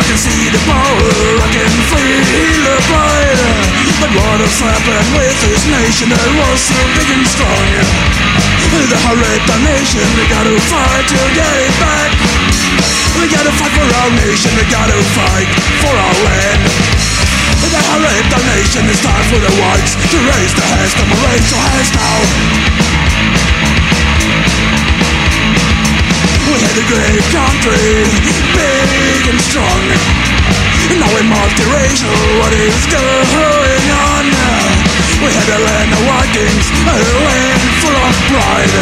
I can see the power, I can feel the pride But what has happened with this nation? That was so big and strong? The horrid nation. we gotta fight to get it back. We gotta fight for our nation, we gotta fight for our land. The horrid nation. it's time for the whites to raise their hands, come on raise your hands now. We had a great country. Going on? We had a land of Vikings, a land full of pride.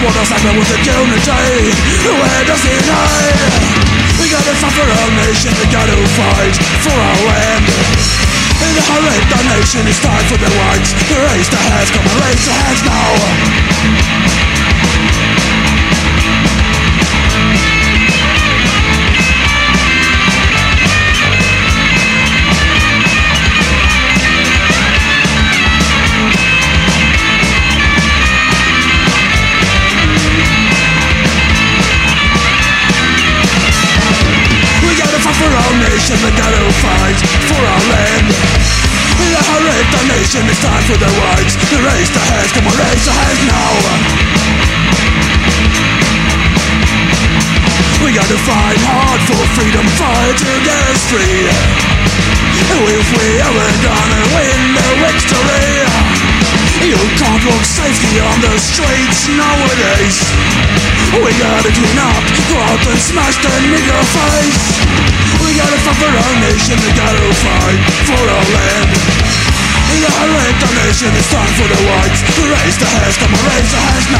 What does happen with the unity? Where does it hide? We gotta fight for our nation, we gotta fight for our land. In the hurry, the nation it's time for the whites to raise their hands, come on, raise your hands now. Gotta fight for our land. The the nation, time for the whites to raise their hands, come on, raise your hands now. We gotta fight hard for freedom, fight to get us free. If we ever gonna win the victory, you can't walk safely on the streets nowadays. We gotta clean up, go out and smash the nigger face. Gotta fight for our nation, we gotta fight for our land. The hurry, the nation, it's time for the whites to raise their hands, come on, raise their hands.